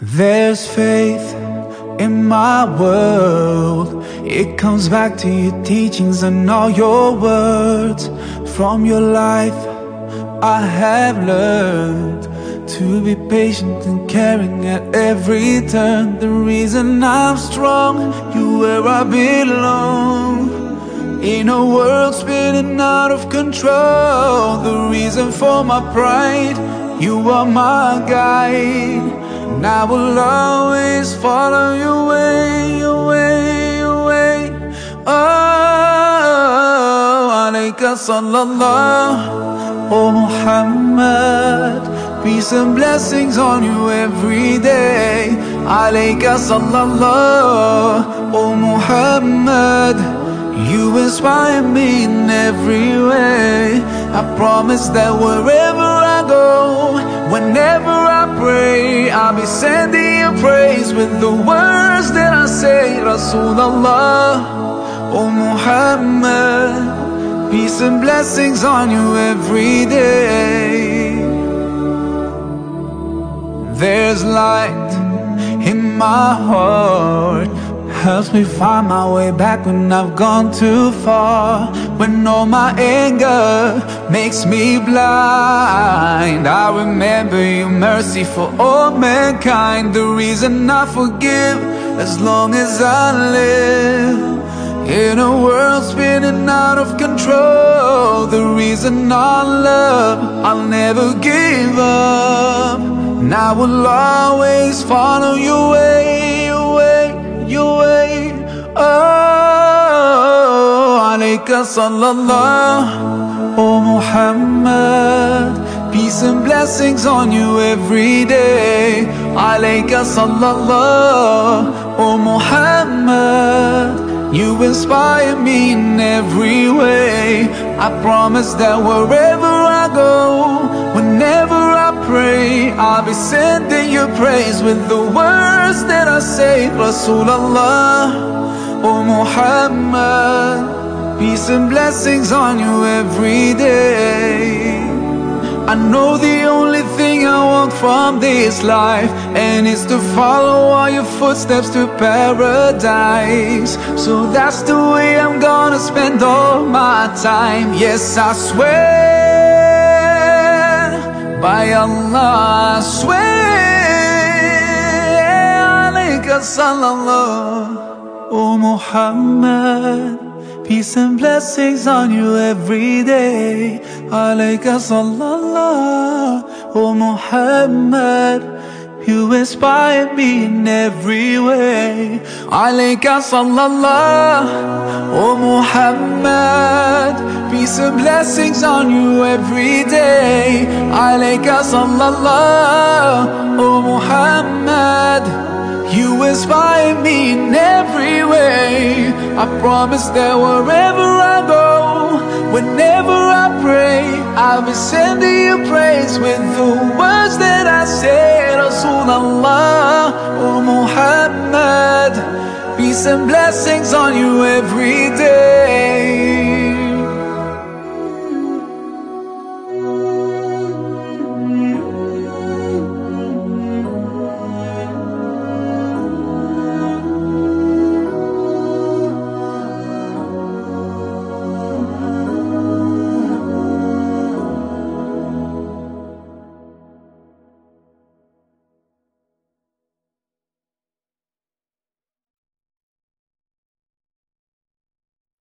there's faith in my world, it comes back to your teachings and all your words. From your life, I have learned to be patient and caring at every turn. The reason I'm strong, you where I belong. In a world spinning out of control, the reason for my pride, you are my guide. And I will always follow your way, your way. Oh, alayka sallallahu, oh Muhammad. Peace and blessings on you every day. Alayka sallallahu, oh Muhammad. You inspire me in every way. I promise that wherever I go, whenever I pray, I'll be sending you praise with the words that I say. Rasulullah, oh Muhammad. Peace and blessings on you every day. There's light in my heart Helps me find my way back when I've gone too far. When all my anger makes me blind. I remember your mercy for all mankind. The reason I forgive as long as I live. In a world spinning out of control. The reason I love, I'll never give up. And I will always follow your way, your way, your way Oh, alayka sallallahu, oh Muhammad Peace and blessings on you every day. Alayka sallallahu, oh Muhammad you inspire me in every way. I promise that wherever I go pray. I'll be sending you praise With the words that I say. Rasulullah Oh Muhammad Peace and blessings on you every day. I know the only thing I want from this life And it's to follow all your footsteps to paradise. So that's the way I'm gonna spend all my time. Yes, I swear By Allah, I swear Alayka sallallahu Oh Muhammad Peace and blessings on you every day Alayka sallallahu Oh Muhammad You inspire me in every way. Alayka sallallahu Oh Muhammad. Peace and blessings on you every day. Alayka sallallahu Oh Muhammad. You inspire me in every way. I promise that wherever I go Whenever I pray I'll be sending you praise With the I say Rasulullah Oh Muhammad. Peace and blessings on you every day